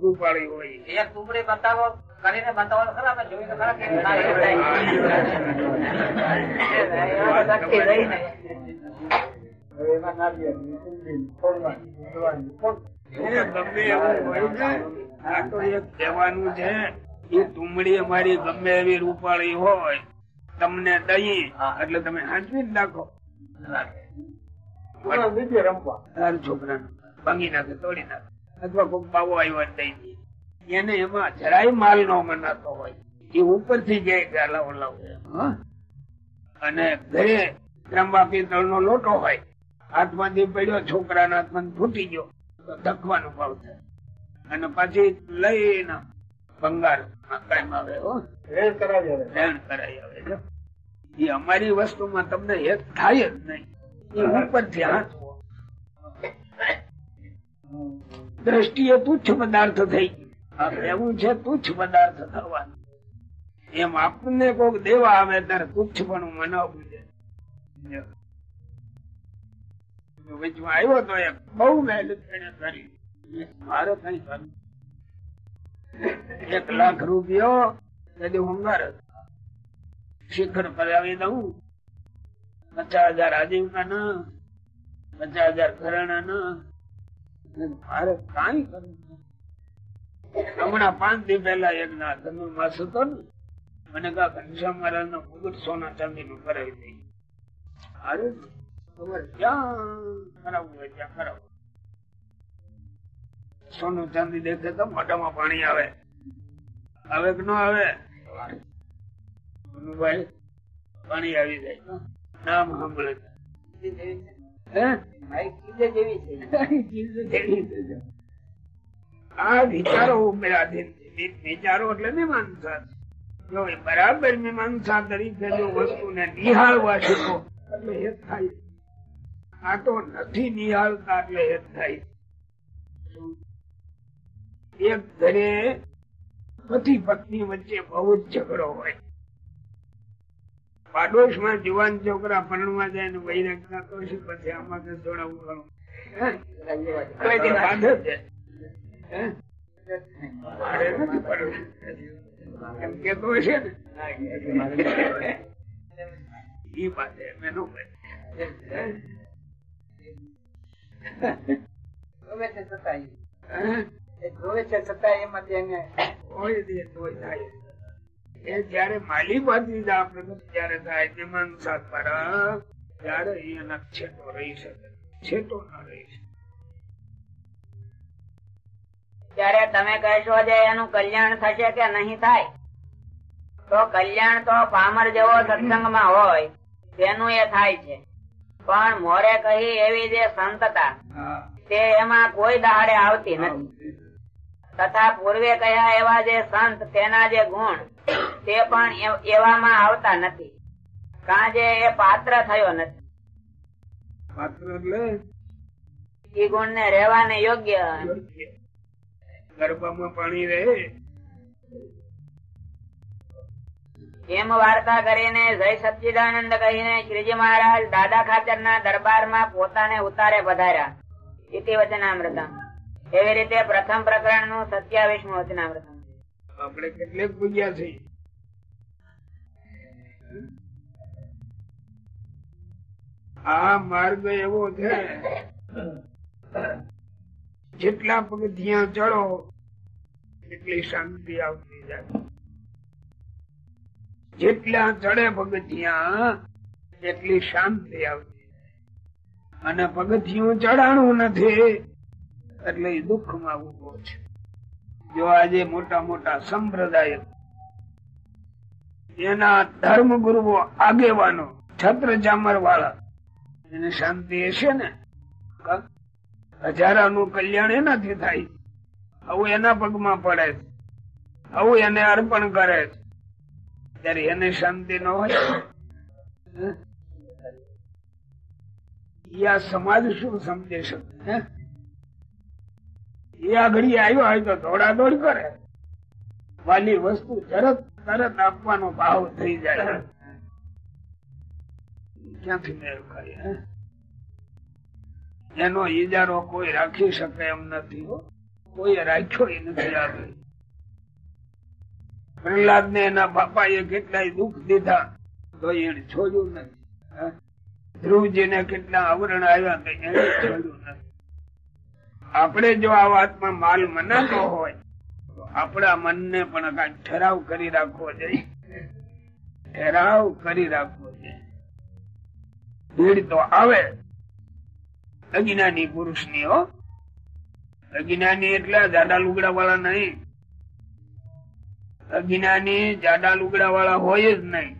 રૂપાળી હોય. એક ડુંગળી બતાવો કરીને બતાવો ખરા જોઈ તો ખરા એમાં ગમે એવું હોય. ને આ તો એક કહેવાનું છે એ ડુંગળી અમારી ગમે એવી રૂપાળી હોય તમને દઈ એટલે તમે હાંચવી જ નાખો. છોકરાને. ભાંગી નાખે તોડી નાખે. અથવા કોઈ બાવો આવ્યો દઈ એને એમાં જરાય માલ નો મનાતો હોય. એ ઉપરથી જાય કે લાવો? અને ઘરે ત્રંબા પિત્તળ નો લોટો હોય હાથમાંથી પડ્યો છોકરાના હાથમાં ફૂટી ગયો તો ધકવાનું ભાવ થાય. અને પછી લઈને ભંગાર કાયમ આવે હો. કરાવી આવે. એ અમારી વસ્તુમાં તમને હેત થાય જ નહીં. એ ઉપરથી હાથવો દ્રષ્ટિએ તુચ્છ પદાર્થ થઈ ગયું. એવું છે તુચ્છ પદાર્થ થવાનું. એમ આપણને કોક દેવા આવે ત્યારે તુચ્છ પણ મનાવવું છે. વચમાં આવ્યો તો એક બહુ મહેનત એને કરી એક લાખ રૂપિયો તેથી હું. શિખર આવી દઉં. પચાસ હજાર આજીવકા ના પચાસ હજાર ઘરાણા ના મારે કઈ કરવું. હમણાં પાંચ દી પહેલા એક ના ધનુર્માસ હતો ને, મને કા ઘનશ્યામ મહારાજ નો સોના ચાંદી નું કરાવી દઈ અરે તમારે જ્યાં કરાવવું હોય? કરાવો સોનું ચાંદી દેખે તો મોઢામાં પાણી આવે. આવે કે ન આવે? પાણી આવી જાય. નામ સાંભળે. એટલે મીમાંસા. જો બરાબર મીમાંસા તરીકે જો વસ્તુને નિહાળવા નથી નિહાળતા, એટલે હેત થાય. એક ઘરે પતિ પત્ની વચ્ચે બહુ જ ઝઘડો હોય. પાડોશમાં જુવાન છોકરા પરણવા જાય ને વૈરાગ ના તો શું પછી આમાં જોડાવું ઘણું. એમ કેતો હશે ને? ઈ? ગમે તે જોવે છે છતાંય એમાંથી એને કોઈ દે તોય થાય એ જયારે માલી બાજી જ આ જયારે થાય તેમાં સાત પર ત્યારે એના છેટો રહી શકે. છેટો ના રહી શકે. ત્યારે તમે કહેશો જે એનું કલ્યાણ થશે કે નહીં થાય? તો કલ્યાણ તો પામર જેવો સત્સંગમાં હોય તેનું એ થાય છે. પણ મોરે કહી એવી જે સંતતા તે એમાં કોઈ દહાડે આવતી નથી. તથા પૂર્વે કહ્યા એવા જે સંત તેના જે ગુણ તે પણ એવામાં આવતા નથી. કાં જે એ પાત્ર થયો નથી. પાત્ર એટલે? એ ગુણ ને રહેવાને યોગ્ય. ગરબામાં પાણી રહે. એમ વાર્તા કરીને જય સચ્ચિદાનંદ કહીને શ્રીજી મહારાજ દાદા ખાચર ના દરબારમાં પોતાને ઉતારે પધાર્યા. ઇતિ વચનામૃતમ. એવી રીતે પ્રથમ પ્રકરણનું સત્યાવીસમું વચનામૃતમ આપણે કેટલેક પૂજ્યા છે. આ માર્ગ એવો છે, જેટલા પગથિયા ચડો, એટલી શાંતિ આવતી જાય. જેટલા ચડે પગથિયા, એટલી શાંતિ આવતી જાય. અને પગથિયું ચડાણું નથી. એટલે એ દુઃખમાં ઊભો છે. જો આજે મોટા મોટા સંપ્રદાય એના ધર્મ ગુરુઓ આગેવાનો, છત્ર ચામર વાળા એને શાંતિ હશે ને? હજારા નું કલ્યાણ એનાથી થાય. આવું એના પગમાં પડે છે. આવું એને અર્પણ કરે છે. ત્યારે એને શાંતિ ન હોય. યા સમાજ શું સમજે શકે? હે? ઘડી આવ્યો હોય તો દોડાદોડ કરે. વાલી વસ્તુ તરત તરત આપવાનો ભાવ થઈ જાય. ક્યાંથી મેળ કરી એનો ઈજારો કોઈ રાખી શકે એમ નથી, હો. કોઈએ રાખ્યો એ નથી આગળ પ્રહલાદ ને એના બાપા એ કેટલાય દુઃખ દીધા, તો એને છોડ્યું નથી ધ્રુવજી ને કેટલા આવરણ આવ્યા તો એને છોડ્યું નથી. આપણે જો આ વાતમાં માલ મનાતો હોય, તો આપણા મનને પણ ઠરાવ કરી રાખવો જોઈએ. ઠરાવ કરી રાખવો જોઈએ. ભીડ તો આવે. અજ્ઞાની પુરુષની અજ્ઞાની એટલે જાડા લુગડા વાળા નહીં. અજ્ઞાની જાડા લુગડા વાળા હોય જ નહીં.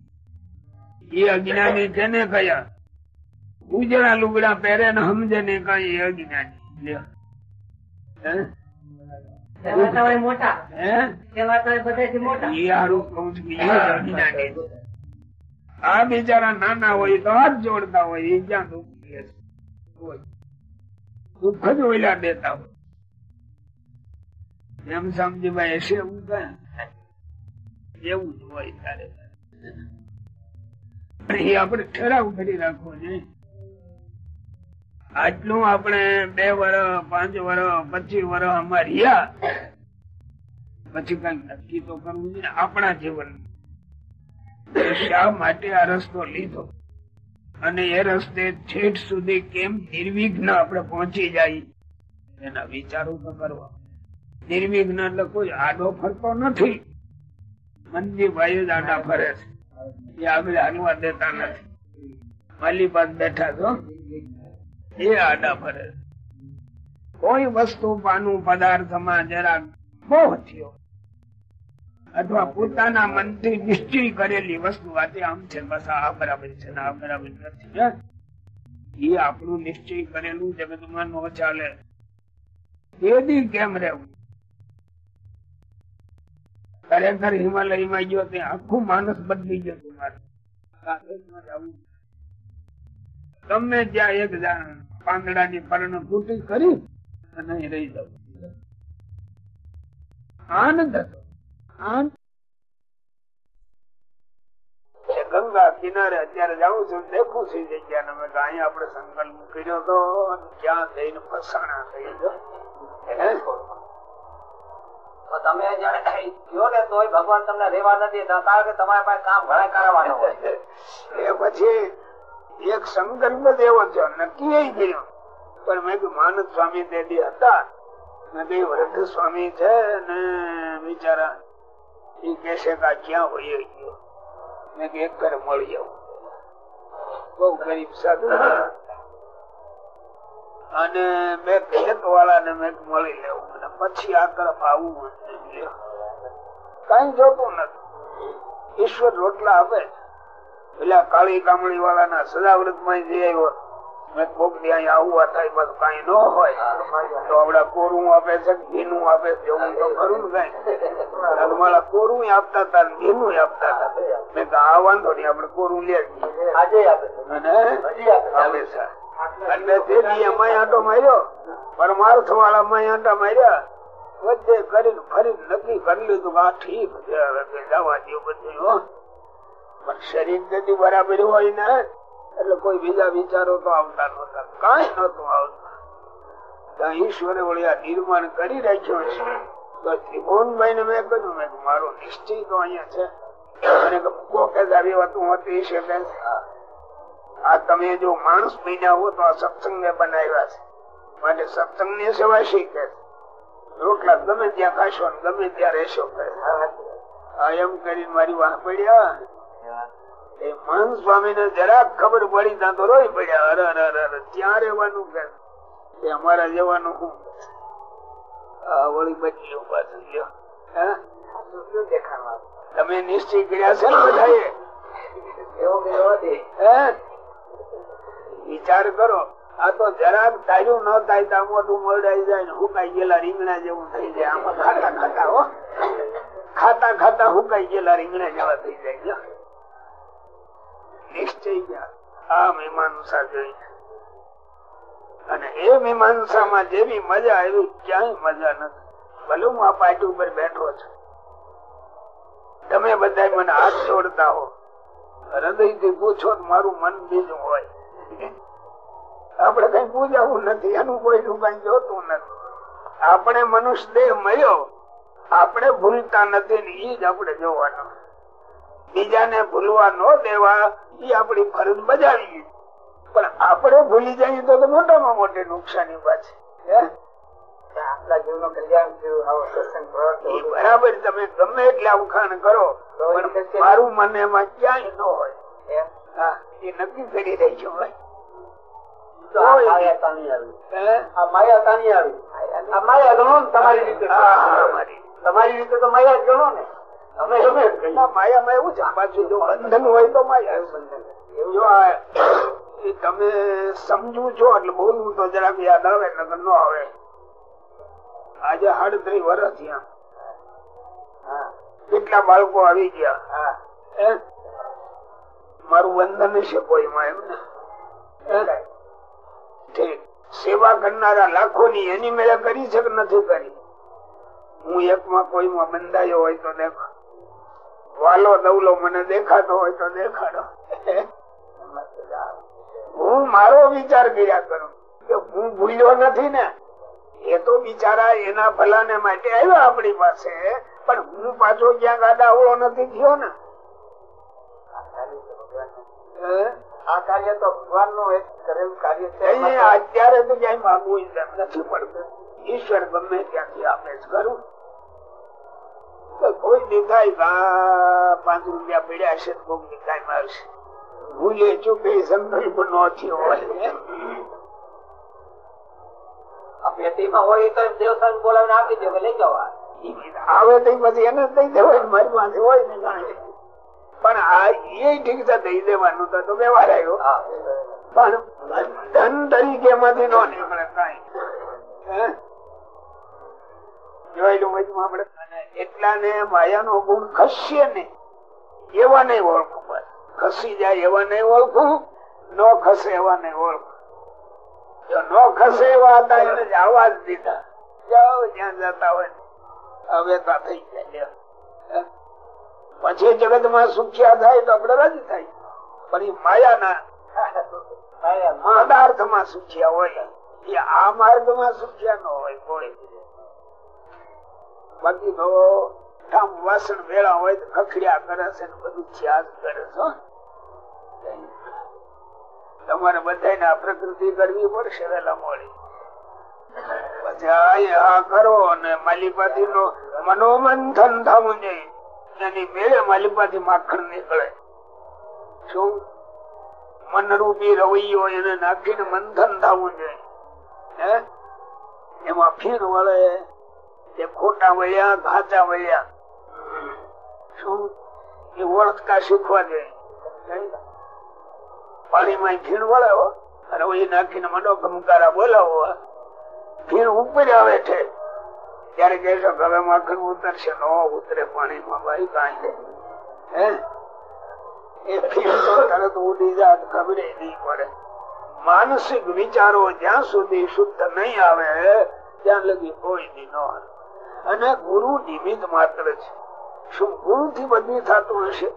એ અજ્ઞાની છે ને કયા ઉજળા લુગડા પહેરે ને સમજે ને કઈ અજ્ઞાની આ બિચારા નાના હોય તો હાથ જોડતા હોય એ ક્યાં દુઃખ છે? દુઃખ જ ઓયલા દેતા હોય. એમ સમજી ભાઈ હશે એવું કઈ એવું જ હોય તારે. એ આપણે ઠરાવ કરી રાખવો જોઈએ. આટલું આપણે બે વર્ષ પાંચ વર્ષ પચીસ વર્ષ અમાર રહ્યા. પછી કઈ નક્કી તો કરવું જોઈએ આપણા જીવન શા માટે આ રસ્તો લીધો? અને એ રસ્તે છેટ સુધી કેમ નિર્વિઘ્ન આપણે પહોંચી જાય? એના વિચારો તો કરવા. નિર્વિઘ્ન એટલે કોઈ આડો ફરતો નથી. મનજી ભાઈ જ આડા ફરે છે. એ આગળ હાલવા દેતા નથી. માલી પાસે બેઠા છો? એ આડા ફરે કોઈ વસ્તુ પાનું પદાર્થમાં જરા મોહ થયો. અથવા પોતાના મનથી નિશ્ચય કરેલી વસ્તુ તે આમ છે, બસ આ બરાબર છે આ બરાબર નથી એ આપણું નિશ્ચય કરેલું જગતમાં નો ચાલે. તેદી કેમ રહેવું? ખરેખર હિમાલયમાં ગયો ત્યાં આખું માણસ બદલી ગયો તમારે તમને ત્યાં એક જા- પાંદડાની પર્ણ ફૂટી કરી અને રહી જવું આનંદ હતો. આનંદ. ગંગા કિનારે અત્યારે જાઉં છું દેખું છું જગ્યા મેં અહીંયા આપણે સંકલ્પ કર્યો તો ક્યાં જઈને ફસાણા થઈ ગયો. તો તમે જયારે કયો ને તોય ભગવાન તમને રેવા નથી કે તમારી પાસે કામ ઘણા કરવાનો હોય એ પછી એક સંકલ્પ જ છે નક્કી કર્યો પણ મેં માનદ સ્વામી દેદી હતા. ને વૃદ્ધ સ્વામી છે ને બિચારા. એ કે છે કે ક્યાં હોય ગયો? મેં કે એક ફેર મળી આવું. બહુ ગરીબ સાધુ અને મેં ખેત વાળા ને મેં મળી લેવું અને પછી આ તરફ આવું. કઈ જોતું નથી. ઈશ્વર રોટલા આપે છે. પેલા કાળી કામળી વાળા ના સદાવ્રતમાં જઈ આવ્યો મેં કોક દી અહીંયા આવવા થાય બસ કઈ ન હોય. તો આપડા કોરું આપે છે ઘીનું આપે છે એવું તો ખરું ને કઈ. મારા કોરું આપતા હતા ઘીનું આપતા હતા. મેં કહ્યું આ વાંધો નહીં આપડે કોરું લે આપે છે. એટલે તે એમાં આંટો માર્યો પરમાર્થ વાળા માં આંટા માર્યા વચ્ચે કરીને ફરી નક્કી કરી લીધું આ ઠીક છે જવા દો બધું પણ શરીર যদি બરાબર હોય ને, એટલે કોઈ બીજા વિચારો તો આવતા નતા કઈ નતું આવતું. ઈશ્વરે વળ્યા નિર્માણ કરી રાખ્યો છે. તો ત્રિભુવનભાઈ ને મેં કહ્યું મેં મારો નિશ્ચય તો અહીંયા છે. આ તમે જો માણસ બન્યા હો તો આ સત્સંગ બનાવ્યા છે. માટે સત્સંગની સેવા શીખે રોટલા ગમે ત્યાં ખાશો ગમે ત્યાં રહેશો એમ કરીને મારી વાહ પડ્યા. એ સ્વામી ને જરાક ખબર પડી ત્યાં તો રોઈ પડ્યા. અરે અરે અરે ત્યાં રહેવાનું કે? અમારા જવાનું શું? વળી બદલ્યું પાછું તમે નિશ્ચય કર્યા છે? વિચાર કરો. આ તો જરાક ધાર્યું ન થાય તો મોટું મળાઈ જાય ને હુકાઈ ગયેલા રીંગણા જેવું થઈ જાય. આમાં ખાતા ખાતા, હો? ખાતા ખાતા હુકાઈ ગયેલા રીંગણા જેવા થઈ જાય. એ તમે બધા મને હાથ જોડતા હો. હૃદયથી પૂછો મારું મન બીજું હોય. આપણે કઈ પૂજાવું નથી, એનું કોઈનું કઈ જોતું નથી. આપણે મનુષ્ય દેહ મળ્યો. આપણે ભૂલતા નથી ને ઈ જ આપણે જોવાનું. બીજાને ભૂલવા ન દેવા એ આપણી ફરજ બજાવીએ પણ આપણે ભૂલી જઈએ તો મોટામાં મોટી નુકસાની પાછી બરાબર તમે ગમે એટલે અવખાણ કરો પણ મારું મન એમાં ક્યાંય ન હોય. હા? એ નક્કી કરી રહી છું ભાઈ. તમારી રીતે. હા, હા, મારી. તમારી રીતે તો માયા ગણો ને. માયામાં એવું છે પાછું જો બંધન હોય તો માયા તમે સમજુ છો એટલે બોલવું તો જરાક યાદ આવે નકર નો આવે. આજે સાડત્રીસ વર્ષ થયા. કેટલા બાળકો આવી ગયા. મારું બંધન છે કોઈમાં એમ ને? હે? ઠીક સેવા કરનારા લાખો ની એની મેળે કરી છે કે નથી કરી? હું એકમાં કોઈમાં બંધાયો હોય તો દેખો. વાલો દવલો મને દેખાતો હોય તો દેખાડો. હું મારો વિચાર કર્યા કરું. કે હું ભૂલ્યો નથી ને એ તો બિચારા એના ભલાને માટે આવ્યા આપણી પાસે. પણ હું પાછો ક્યાંક આડાવળો નથી થયો ને? આ કાર્ય તો ભગવાનનું એક કરેલું કાર્ય છે. અત્યારે તો ક્યાંય માગવું નથી પડતું. ઈશ્વર ગમે ત્યાંથી આપે જ તો કોઈ દેખાય પાંચ રૂપિયા પડ્યા છે કોક દેખાય મારશે ભૂલે ચૂકે સંકલ્પ નો થયો હોય. આવે તો પછી એને દઈ દેવાય ને મારી પાસે હોય ને કાંઈ. પણ આ એ ઠીક છે દઈ દેવાનું તો તો વ્યવહાર આવ્યો પણ ધન તરીકે માંથી નો નીકળે કાંઈ? જોયેલું વચમાં આપણે. એટલા ને માયાનો ગુણ ખસીએ ને એવા નહીં ઓળખું બસ. ખસી જાય એવા નહીં ઓળખું. ન ખસે એવા નહીં ઓળખું. નો હવે તો થઈ જાય. પછી જગતમાં સુખ્યા થાય તો આપડે રાજી થાય. પણ એ માયાના માયા પદાર્થમાં સુખ્યા હોય. એ આ માર્ગમાં સુખ્યા ન હોય કોઈ બાકી તો ઠામ વાસણ વેળા હોય તો ખખડ્યા કરે છે બધું ત્યાગ કરે છે તમારે બધાને આ પ્રકૃતિ કરવી પડશે વેલા મોડી. પછી આ કરો અને માલિપાથી નો મનોમંથન થવું જોઈએ. એની મેળે માલિપાથી માખણ નીકળે. શું? મનરૂપી રવૈયો એને નાખીને મંથન થવું જોઈએ. એમાં ફીર વળે. તે ખોટા વળ્યા ઘાચા વળ્યા શું? એ ઓળખતા શીખવા જોઈએ પાણીમાં ઘીણ વળાવો અને રવૈયું નાખીને ગમકારા બોલાવો ઘીણ ઉપર આવે છે. ત્યારે કહેશો કે હવે માખણ ઉતરશે. નો ઉતરે પાણીમાં ભાઈ, કાંઈ હે? એ તરત ઉડી જાત ખબરે નહીં પડે. માનસિક વિચારો જ્યાં સુધી શુદ્ધ નહીં આવે, ત્યાં લગી કોઈ નહીં ન અને ગુરુ નિમિત્ત માત્ર છે. શું ગુરુ થી બદલી થતું હશે?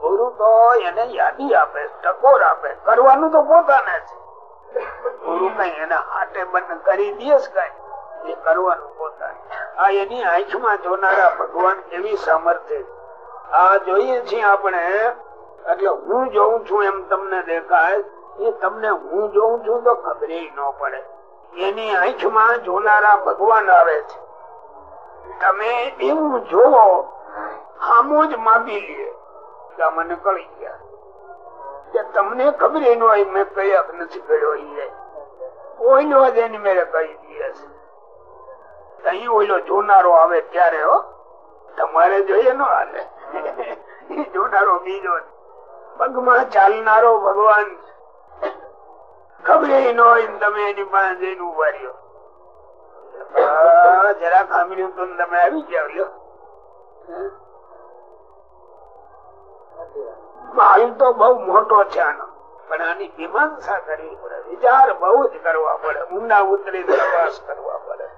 ગુરુ તો એને યાદી આપે, ટકોર આપે, કરવાનું તો પોતાને છે ગુરુ કઈ એને હાટે બંધ કરી દે કઈ. એ કરવાનું પોતાને આ એની આંખમાં જોનારા ભગવાન કેવી સામર્થ્ય આ જોઈએ છીએ આપણે, એટલે હું જોઉં છું એમ તમને દેખાય, એ તમને હું જોઉં છું તો ખબર ન પડે. એની આંખમાં જોનારા ભગવાન આવે છે. તમે એવું જોવો જ માપી લે. મને કળી ગયા. તમને ખબર ન મેં કયા નથી કર્યો ઓઈલો જ એની મેરે કહી દે છે. અહીં ઓઈલો જોનારો આવે ત્યારે, હો. તમારે જોઈએ ન હાલે. જોનારો બીજો. પગમાં ચાલનારો ભગવાન. ખબર ન હોય તમે એની પાસે જઈને ઊભા રહ્યો. માલ તો બહુ મોટો છે આનો. પણ આની મીમાંસા કરવી પડે. વિચાર બહુ જ કરવા પડે. ઊંડા ઉતરી તપાસ કરવા પડે.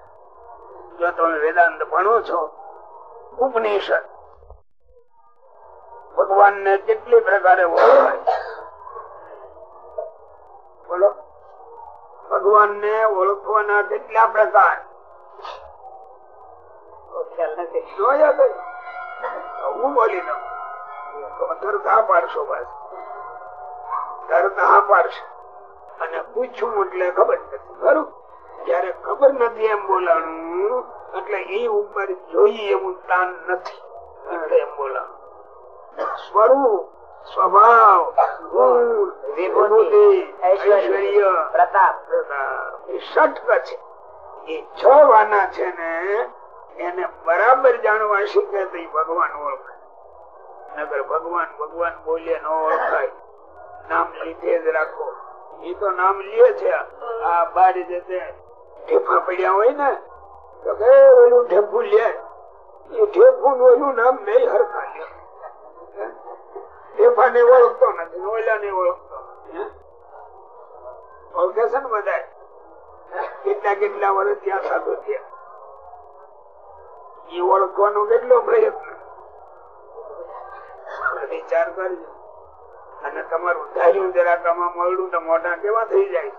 જો તમે વેદાંત ભણો છો, ઉપનિષદ ભગવાન ને કેટલી પ્રકારે ઓળખાય? બોલો. ભગવાન ને ઓળખવાના કેટલા પ્રકાર? હું બોલી દઉં તરત હા પાડશો બસ તરત હા પાડશે અને પૂછ્યું એટલે ખબર નથી ખરું જયારે ખબર નથી એમ બોલાણું એટલે એ ઉપર જોઈએ એવું તાન નથી એટલે એમ બોલાણું સ્વરૂપ સ્વભાવ ગુણ વિભૂતિ ઐશ્વર્ય પ્રતાપ પ્રતાપ. એ ષટક છે વાના છે ને, એને બરાબર જાણવા શીખે તો ભગવાન ઓળખાય. નગર ભગવાન ભગવાન બોલે ન ઓળખાય. નામ લીધે જ રાખો. એ તો નામ લે છે. આ બાર જતે ઢેફા પડ્યા હોય ને, તો કે ઓલું ઢેફું લે. એ ને ઓલું નામ બે હરખા લે. ઢેફા ને ઓળખતો નથી ઓલા ને ઓળખતો? ઓળખે છે ને બધા કેટલા કેટલા વર્ષ ત્યાં સાધુ થયા? એ ઓળખવાનો કેટલો પ્રયત્ન? વિચાર કરજો. અને તમારું ધાર્યું જરા તમા મળ્યું તો મોટા કેવા થઈ જાય?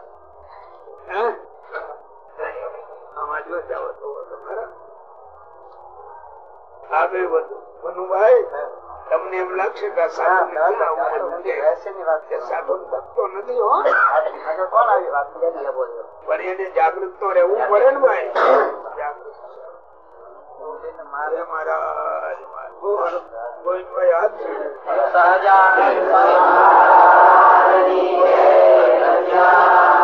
આમાં જો જાઓ ખરા વધુ. મનુભાઈ તમને એમ લાગશે કે સાધુ ભક્તો નથી હો. પણ એને જાગૃત તો રહેવું પડે ને ભાઈ. જાગૃત. જય